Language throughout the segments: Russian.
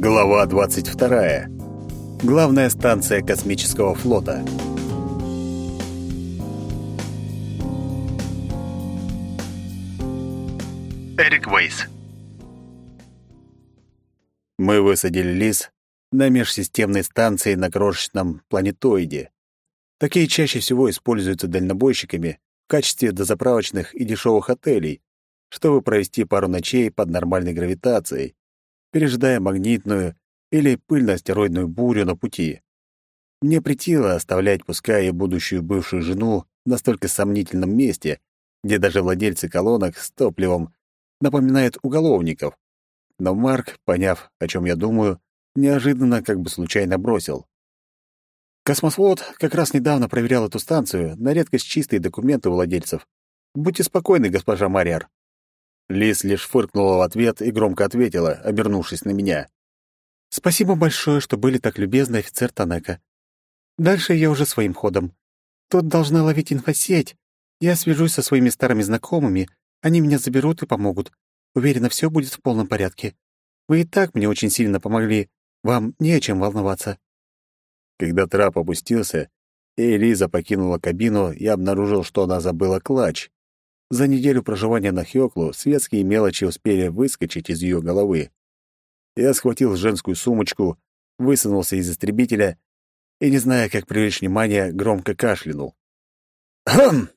Глава 22. Главная станция космического флота. Эрик Вейс. Мы высадили Лис на межсистемной станции на крошечном планетоиде. Такие чаще всего используются дальнобойщиками в качестве дозаправочных и дешевых отелей, чтобы провести пару ночей под нормальной гравитацией, пережидая магнитную или пыльно-астероидную бурю на пути. Мне притило оставлять, пускай и будущую бывшую жену, в настолько сомнительном месте, где даже владельцы колонок с топливом напоминают уголовников. Но Марк, поняв, о чем я думаю, неожиданно как бы случайно бросил. Космофлот как раз недавно проверял эту станцию, на редкость чистые документы владельцев. Будьте спокойны, госпожа Марьер. Лис лишь фыркнула в ответ и громко ответила, обернувшись на меня. «Спасибо большое, что были так любезны, офицер Танека. Дальше я уже своим ходом. Тут должна ловить инфосеть. Я свяжусь со своими старыми знакомыми, они меня заберут и помогут. Уверена, все будет в полном порядке. Вы и так мне очень сильно помогли. Вам не о чем волноваться». Когда трап опустился, и Элиза покинула кабину, я обнаружил, что она забыла клатч. За неделю проживания на Хёклу светские мелочи успели выскочить из ее головы. Я схватил женскую сумочку, высунулся из истребителя и, не зная, как привлечь внимание, громко кашлянул. «Хм!»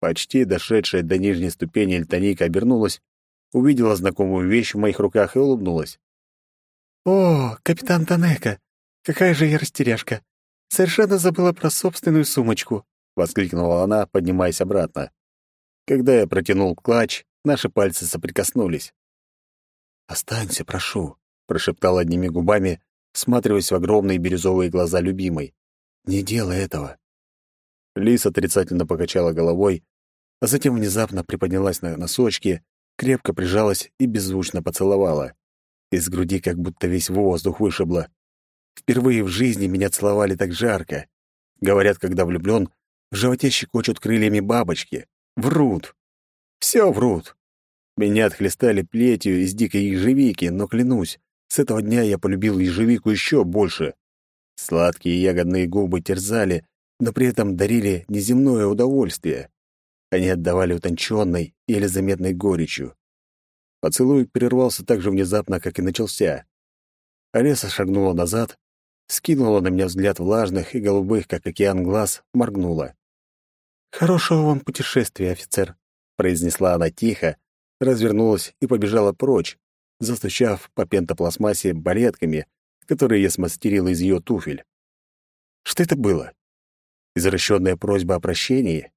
Почти дошедшая до нижней ступени Эльтоника обернулась, увидела знакомую вещь в моих руках и улыбнулась. «О, капитан Танека, какая же я растеряшка! Совершенно забыла про собственную сумочку!» — воскликнула она, поднимаясь обратно. Когда я протянул клатч, наши пальцы соприкоснулись. «Останься, прошу», — прошептал одними губами, всматриваясь в огромные бирюзовые глаза любимой. «Не делай этого». Лис отрицательно покачала головой, а затем внезапно приподнялась на носочки, крепко прижалась и беззвучно поцеловала. Из груди как будто весь воздух вышибло. Впервые в жизни меня целовали так жарко. Говорят, когда влюблён, в животе щекочут крыльями бабочки. Врут. Все врут. Меня отхлестали плетью из дикой ежевики, но клянусь, с этого дня я полюбил ежевику еще больше. Сладкие ягодные губы терзали, но при этом дарили неземное удовольствие. Они отдавали утонченной, еле заметной горечью. Поцелуй прервался так же внезапно, как и начался. Олеса шагнула назад, скинула на меня взгляд влажных и голубых, как океан глаз, моргнула. «Хорошего вам путешествия, офицер», — произнесла она тихо, развернулась и побежала прочь, застучав по пентопластмассе балетками, которые я смастерила из ее туфель. Что это было? Извращенная просьба о прощении?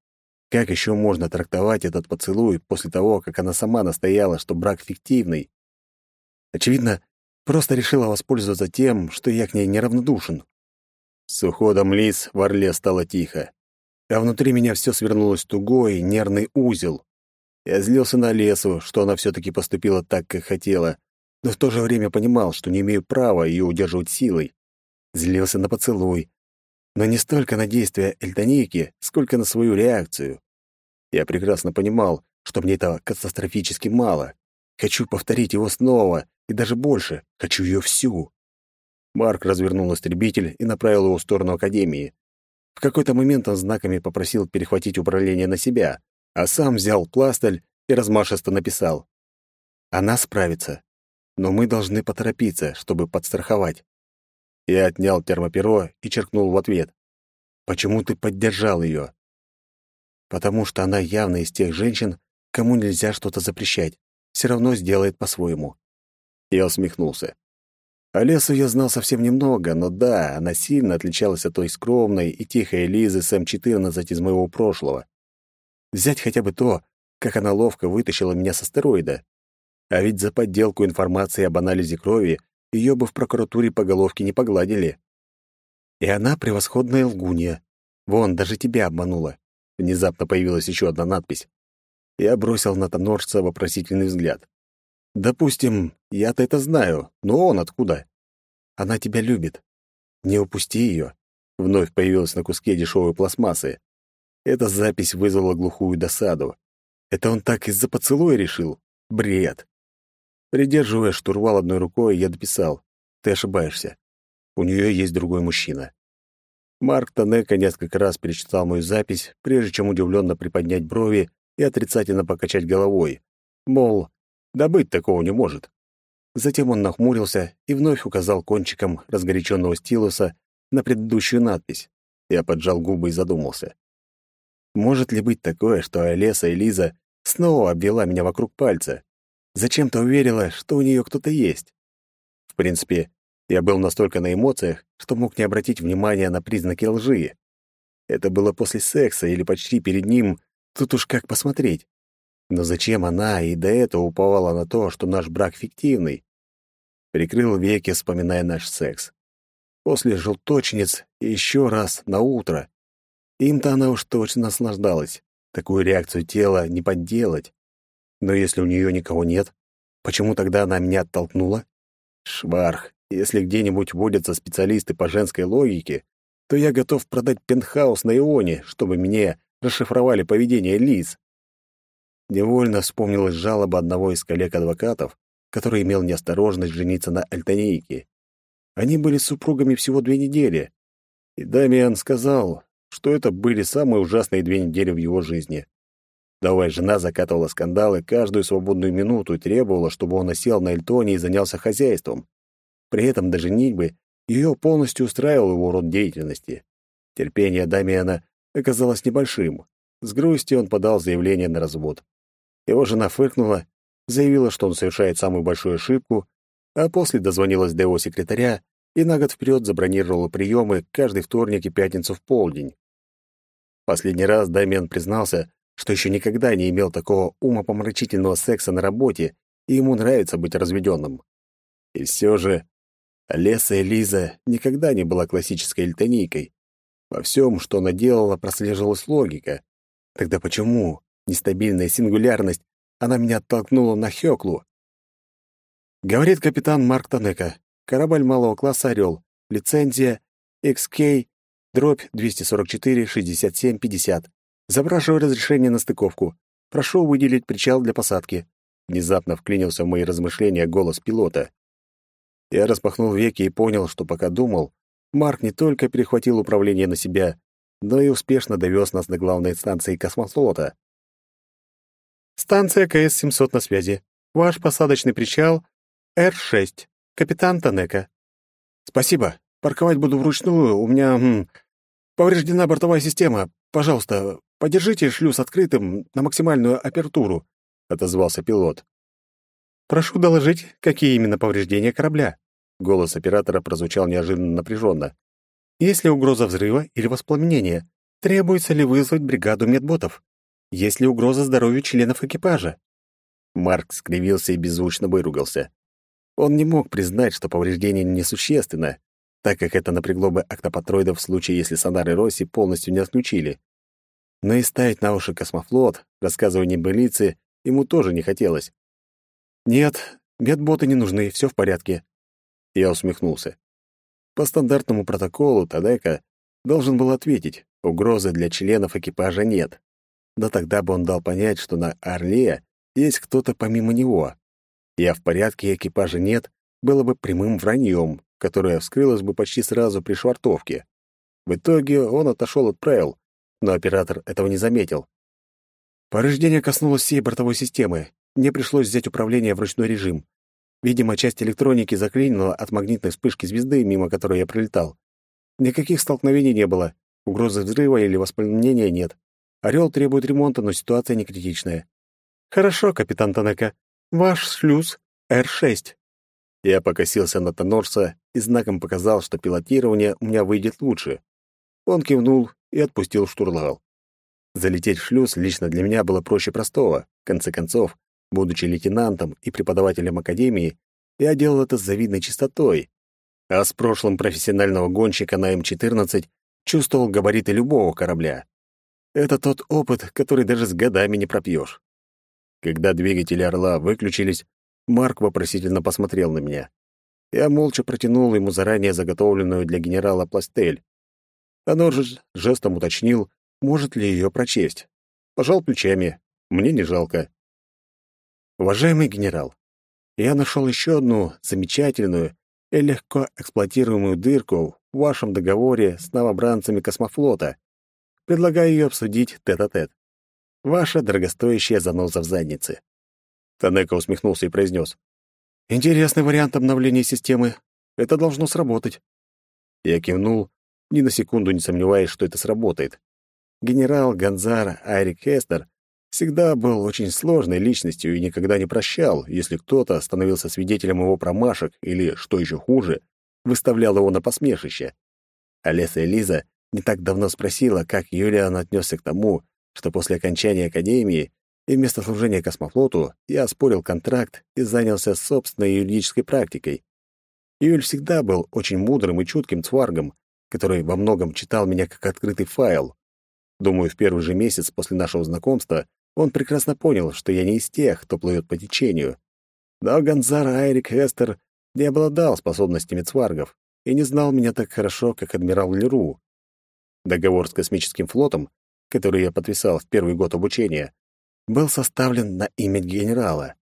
Как еще можно трактовать этот поцелуй после того, как она сама настояла, что брак фиктивный? Очевидно, просто решила воспользоваться тем, что я к ней неравнодушен. С уходом Лис в Орле стало тихо а внутри меня все свернулось тугой, нервный узел. Я злился на лесу, что она все-таки поступила так, как хотела, но в то же время понимал, что не имею права ее удерживать силой. Злился на поцелуй, но не столько на действия Эльтоники, сколько на свою реакцию. Я прекрасно понимал, что мне этого катастрофически мало. Хочу повторить его снова, и даже больше. Хочу ее всю. Марк развернул истребитель и направил его в сторону Академии. В какой-то момент он знаками попросил перехватить управление на себя, а сам взял пластырь и размашисто написал. «Она справится, но мы должны поторопиться, чтобы подстраховать». Я отнял термоперо и черкнул в ответ. «Почему ты поддержал ее?» «Потому что она явно из тех женщин, кому нельзя что-то запрещать, все равно сделает по-своему». Я усмехнулся. Олесу я знал совсем немного, но да, она сильно отличалась от той скромной и тихой Лизы с М-14 из моего прошлого. Взять хотя бы то, как она ловко вытащила меня с астероида. А ведь за подделку информации об анализе крови ее бы в прокуратуре по головке не погладили. И она превосходная лгунья. Вон, даже тебя обманула. Внезапно появилась еще одна надпись. Я бросил на тоноржца вопросительный взгляд. Допустим, я-то это знаю, но он откуда? Она тебя любит. Не упусти ее. Вновь появилась на куске дешевой пластмассы. Эта запись вызвала глухую досаду. Это он так из-за поцелуя решил? Бред. Придерживая штурвал одной рукой, я дописал. ты ошибаешься. У нее есть другой мужчина. Марк Танека несколько раз перечитал мою запись, прежде чем удивленно приподнять брови и отрицательно покачать головой. Мол, да быть такого не может. Затем он нахмурился и вновь указал кончиком разгоряченного стилуса на предыдущую надпись. Я поджал губы и задумался. Может ли быть такое, что Олеса и Лиза снова обвела меня вокруг пальца? Зачем-то уверила, что у нее кто-то есть. В принципе, я был настолько на эмоциях, что мог не обратить внимания на признаки лжи. Это было после секса или почти перед ним, тут уж как посмотреть. Но зачем она и до этого уповала на то, что наш брак фиктивный? Прикрыл веки, вспоминая наш секс. После желточниц и еще раз на утро. Им-то она уж точно наслаждалась. Такую реакцию тела не подделать. Но если у нее никого нет, почему тогда она меня оттолкнула? Шварх, если где-нибудь водятся специалисты по женской логике, то я готов продать пентхаус на Ионе, чтобы мне расшифровали поведение Лиз. Невольно вспомнилась жалоба одного из коллег-адвокатов, который имел неосторожность жениться на Альтанейке. Они были супругами всего две недели, и Дамиан сказал, что это были самые ужасные две недели в его жизни. Давай жена закатывала скандалы каждую свободную минуту и требовала, чтобы он осел на Эльтоне и занялся хозяйством. При этом до женитьбы ее полностью устраивал его род деятельности. Терпение Дамиана оказалось небольшим. С грустью он подал заявление на развод. Его жена фыркнула, заявила, что он совершает самую большую ошибку, а после дозвонилась до его секретаря и на год вперед забронировала приемы каждый вторник и пятницу в полдень. Последний раз Дамиан признался, что еще никогда не имел такого умопомрачительного секса на работе, и ему нравится быть разведенным. И все же Леса и Лиза никогда не была классической эльтонийкой. Во всем, что она делала, прослеживалась логика. Тогда почему нестабильная сингулярность она меня оттолкнула на Хёклу? Говорит капитан Марк Танека. Корабль малого класса «Орел». Лицензия XK дробь 244-67-50. Запрашиваю разрешение на стыковку. Прошу выделить причал для посадки. Внезапно вклинился в мои размышления голос пилота. Я распахнул веки и понял, что пока думал, Марк не только перехватил управление на себя, но и успешно довез нас до главной станции космофлота. «Станция КС-700 на связи. Ваш посадочный причал Р-6. Капитан Танека». «Спасибо. Парковать буду вручную. У меня м, повреждена бортовая система. Пожалуйста, подержите шлюз открытым на максимальную апертуру», — отозвался пилот. «Прошу доложить, какие именно повреждения корабля?» Голос оператора прозвучал неожиданно напряженно. «Есть ли угроза взрыва или воспламенения? Требуется ли вызвать бригаду медботов? Есть ли угроза здоровью членов экипажа?» Марк скривился и беззвучно выругался. Он не мог признать, что повреждение несущественно, так как это напрягло бы октопатроидов в случае, если сонары Росси полностью не отключили. Но и ставить на уши космофлот, рассказывая небылицы, ему тоже не хотелось. «Нет, медботы не нужны, все в порядке». Я усмехнулся. По стандартному протоколу Тадека должен был ответить, угрозы для членов экипажа нет. Но тогда бы он дал понять, что на «Орле» есть кто-то помимо него. Я в порядке, экипажа нет, было бы прямым враньем, которая вскрылась бы почти сразу при швартовке. В итоге он отошел от правил, но оператор этого не заметил. Повреждение коснулось всей бортовой системы. Мне пришлось взять управление в ручной режим. Видимо, часть электроники заклинила от магнитной вспышки звезды, мимо которой я прилетал. Никаких столкновений не было. Угрозы взрыва или воспламенения нет. Орел требует ремонта, но ситуация не критичная. Хорошо, капитан Танека. Ваш шлюз Р-6. Я покосился на Тонорса и знаком показал, что пилотирование у меня выйдет лучше. Он кивнул и отпустил штурвал. Залететь в шлюз лично для меня было проще простого. В конце концов, будучи лейтенантом и преподавателем академии, я делал это с завидной чистотой. А с прошлым профессионального гонщика на М-14 чувствовал габариты любого корабля. Это тот опыт, который даже с годами не пропьешь. Когда двигатели «Орла» выключились, Марк вопросительно посмотрел на меня. Я молча протянул ему заранее заготовленную для генерала пластель. Анор же жестом уточнил, может ли ее прочесть. Пожал плечами. Мне не жалко. Уважаемый генерал, я нашел еще одну замечательную и легко эксплуатируемую дырку в вашем договоре с новобранцами космофлота. Предлагаю ее обсудить тет-а-тет. -тет. Ваша дорогостоящая заноза в заднице». Танека усмехнулся и произнес. «Интересный вариант обновления системы. Это должно сработать». Я кивнул, ни на секунду не сомневаясь, что это сработает. Генерал Гонзар Айрик Хестер всегда был очень сложной личностью и никогда не прощал, если кто-то становился свидетелем его промашек или, что еще хуже, выставлял его на посмешище. Олеса и Лиза не так давно спросила, как Юлиан отнесся к тому, что после окончания академии и вместо служения космофлоту я оспорил контракт и занялся собственной юридической практикой. Юль всегда был очень мудрым и чутким цваргом, который во многом читал меня как открытый файл. Думаю, в первый же месяц после нашего знакомства он прекрасно понял, что я не из тех, кто плывет по течению. Но Гонзар Айрик Хестер не обладал способностями цваргов и не знал меня так хорошо, как адмирал Леру. Договор с космическим флотом который я подписал в первый год обучения, был составлен на имя генерала.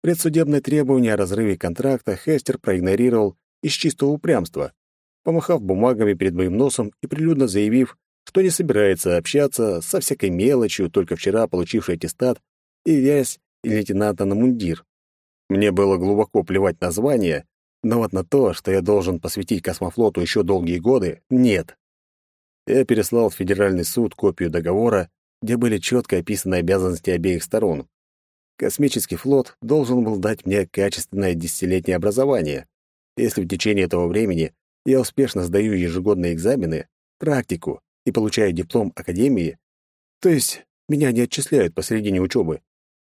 Предсудебное требование о разрыве контракта Хестер проигнорировал из чистого упрямства, помахав бумагами перед моим носом и прилюдно заявив, что не собирается общаться со всякой мелочью, только вчера получившей аттестат и вязь и лейтенанта на мундир. Мне было глубоко плевать на звание, но вот на то, что я должен посвятить космофлоту еще долгие годы, нет я переслал в Федеральный суд копию договора, где были четко описаны обязанности обеих сторон. Космический флот должен был дать мне качественное десятилетнее образование. Если в течение этого времени я успешно сдаю ежегодные экзамены, практику и получаю диплом Академии, то есть меня не отчисляют посредине учебы,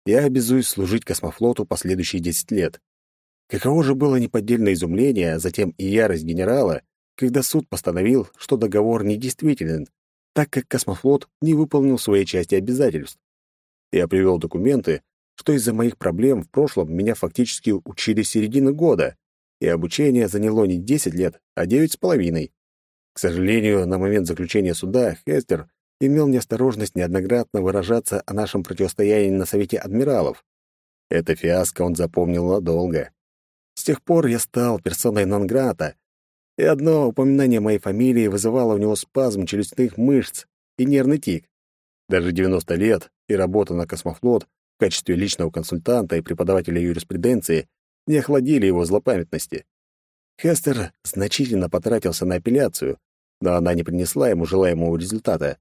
я обязуюсь служить космофлоту последующие 10 лет. Каково же было неподдельное изумление, а затем и ярость генерала, когда суд постановил, что договор недействителен, так как космофлот не выполнил своей части обязательств. Я привел документы, что из-за моих проблем в прошлом меня фактически учили середины года, и обучение заняло не 10 лет, а девять с половиной. К сожалению, на момент заключения суда Хестер имел неосторожность неоднократно выражаться о нашем противостоянии на Совете Адмиралов. Это фиаско он запомнил надолго. С тех пор я стал персоной нон-грата, и одно упоминание моей фамилии вызывало у него спазм челюстных мышц и нервный тик. Даже 90 лет и работа на космофлот в качестве личного консультанта и преподавателя юриспруденции не охладили его злопамятности. Хестер значительно потратился на апелляцию, но она не принесла ему желаемого результата.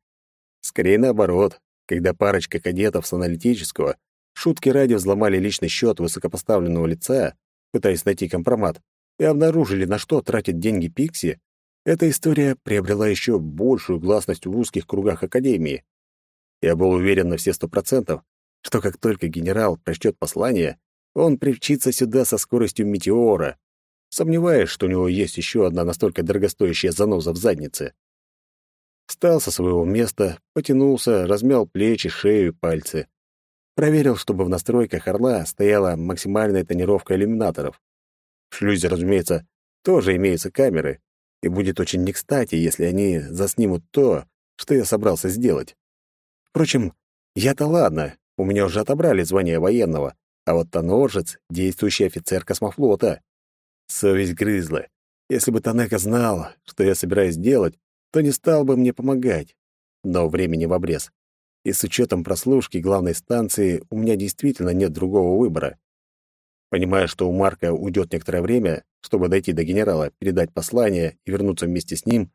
Скорее наоборот, когда парочка кадетов с аналитического шутки ради взломали личный счет высокопоставленного лица, пытаясь найти компромат, и обнаружили, на что тратит деньги Пикси, эта история приобрела еще большую гласность в узких кругах Академии. Я был уверен на все сто процентов, что как только генерал прочтет послание, он привчится сюда со скоростью метеора, сомневаясь, что у него есть еще одна настолько дорогостоящая заноза в заднице. Встал со своего места, потянулся, размял плечи, шею и пальцы. Проверил, чтобы в настройках «Орла» стояла максимальная тонировка иллюминаторов. В шлюзе, разумеется, тоже имеются камеры, и будет очень не кстати, если они заснимут то, что я собрался сделать. Впрочем, я-то ладно, у меня уже отобрали звание военного, а вот Тоноржец — действующий офицер космофлота. Совесть грызла. Если бы Танека знал, что я собираюсь делать, то не стал бы мне помогать. Но времени в обрез. И с учетом прослушки главной станции у меня действительно нет другого выбора. Понимая, что у Марка уйдет некоторое время, чтобы дойти до генерала, передать послание и вернуться вместе с ним,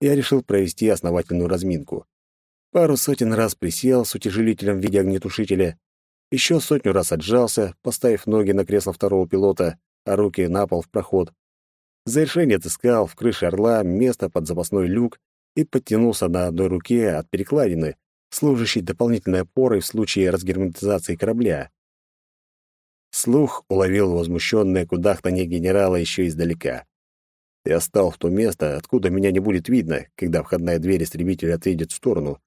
я решил провести основательную разминку. Пару сотен раз присел с утяжелителем в виде огнетушителя, еще сотню раз отжался, поставив ноги на кресло второго пилота, а руки на пол в проход. За решение отыскал в крыше «Орла» место под запасной люк и подтянулся на одной руке от перекладины, служащей дополнительной опорой в случае разгерметизации корабля. Слух уловил возмущенное кудахтанье генерала еще издалека. Я стал в то место, откуда меня не будет видно, когда входная дверь истребителя отъедет в сторону.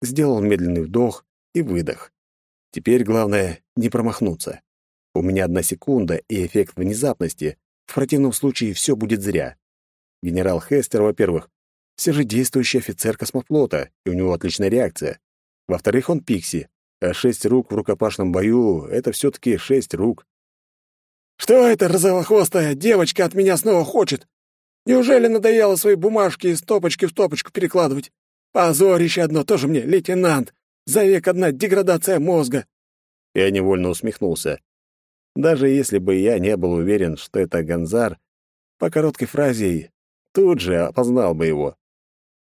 Сделал медленный вдох и выдох. Теперь главное — не промахнуться. У меня одна секунда и эффект внезапности. В противном случае все будет зря. Генерал Хестер, во-первых, все же действующий офицер космофлота, и у него отличная реакция. Во-вторых, он Пикси, а шесть рук в рукопашном бою — это все-таки шесть рук. Что это, розовохвостая девочка от меня снова хочет? Неужели надоело свои бумажки из стопочки в стопочку перекладывать? Позорище одно тоже мне, лейтенант. За век одна деградация мозга. Я невольно усмехнулся. Даже если бы я не был уверен, что это Ганзар, по короткой фразе тут же опознал бы его.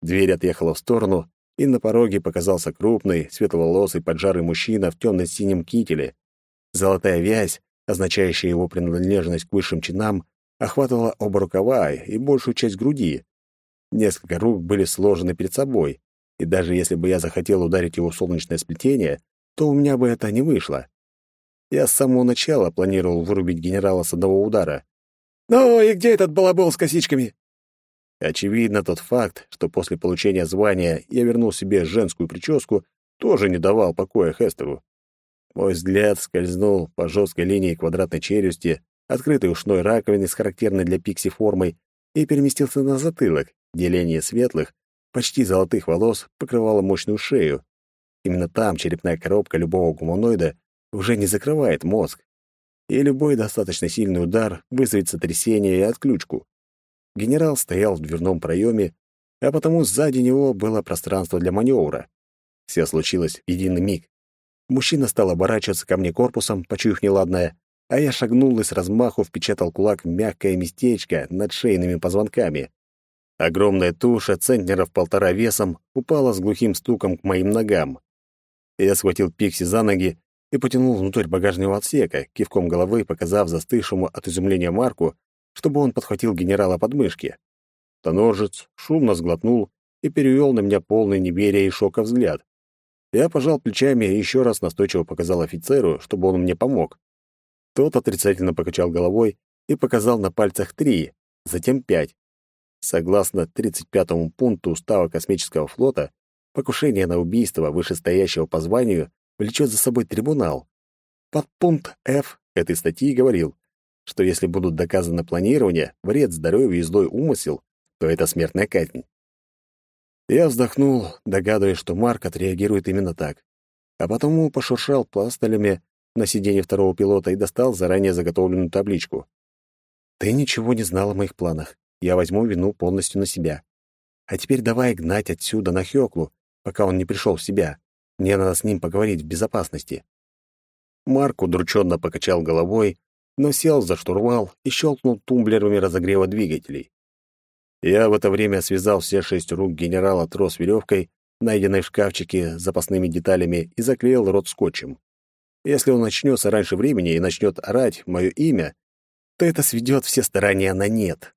Дверь отъехала в сторону, и на пороге показался крупный, светловолосый, поджарый мужчина в темно-синем кителе. Золотая вязь, означающая его принадлежность к высшим чинам, охватывала оба рукава и большую часть груди. Несколько рук были сложены перед собой, и даже если бы я захотел ударить его в солнечное сплетение, то у меня бы это не вышло. Я с самого начала планировал вырубить генерала с одного удара. «Ну и где этот балабол с косичками?» Очевидно, тот факт, что после получения звания я вернул себе женскую прическу, тоже не давал покоя Хестеру. Мой взгляд скользнул по жесткой линии квадратной челюсти, открытой ушной раковины с характерной для пикси формой, и переместился на затылок, деление светлых, почти золотых волос покрывало мощную шею. Именно там черепная коробка любого гуманоида уже не закрывает мозг, и любой достаточно сильный удар вызовет сотрясение и отключку. Генерал стоял в дверном проеме, а потому сзади него было пространство для маневра. Все случилось в единый миг. Мужчина стал оборачиваться ко мне корпусом, почуяв неладное, а я шагнул и с размаху впечатал кулак в мягкое местечко над шейными позвонками. Огромная туша, центнеров полтора весом, упала с глухим стуком к моим ногам. Я схватил Пикси за ноги и потянул внутрь багажного отсека, кивком головы показав застывшему от изумления Марку, чтобы он подхватил генерала под мышки. Тоноржец шумно сглотнул и перевел на меня полный неверия и шока взгляд. Я пожал плечами и еще раз настойчиво показал офицеру, чтобы он мне помог. Тот отрицательно покачал головой и показал на пальцах три, затем пять. Согласно 35-му пункту Устава космического флота, покушение на убийство вышестоящего по званию влечет за собой трибунал. Подпункт F этой статьи говорил, что если будут доказаны планирование, вред здоровью и злой умысел, то это смертная казнь. Я вздохнул, догадываясь, что Марк отреагирует именно так. А потому пошуршал пласталями на сиденье второго пилота и достал заранее заготовленную табличку. «Ты ничего не знал о моих планах. Я возьму вину полностью на себя. А теперь давай гнать отсюда на Хёклу, пока он не пришел в себя. Мне надо с ним поговорить в безопасности». Марк удрученно покачал головой, но сел за штурвал и щелкнул тумблерами разогрева двигателей. Я в это время связал все шесть рук генерала трос веревкой, найденной в шкафчике с запасными деталями, и заклеил рот скотчем. Если он начнется раньше времени и начнет орать мое имя, то это сведет все старания на нет.